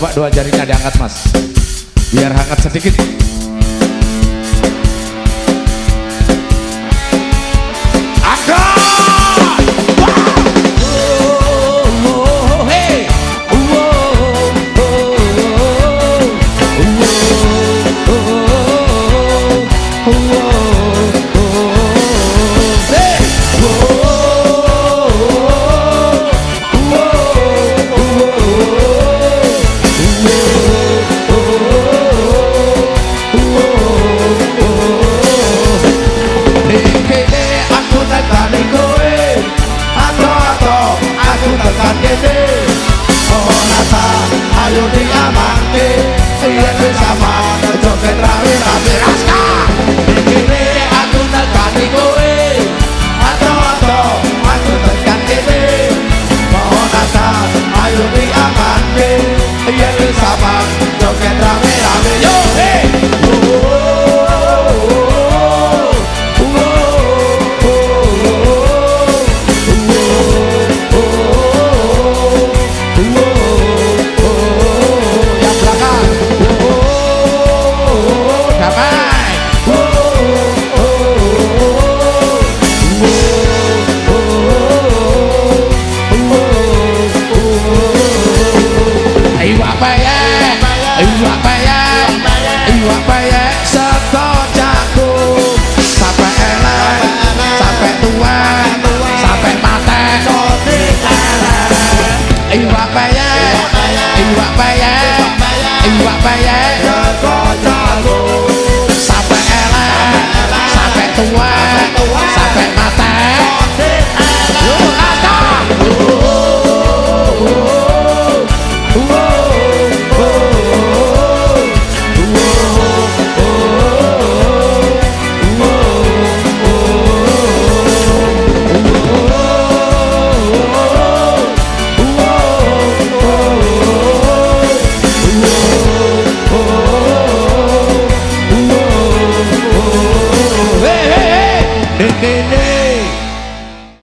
Coba dua jarinya diangkat mas Biar hangat sedikit Oh Yeah. Ayo apa ya? Ayo apa ya? Ayo apa ya? Seto jago Sampai elek Sampai tua Sampai mate Ayo apa ya? Ayo apa ya? Ayo apa ya? Ayo apa? and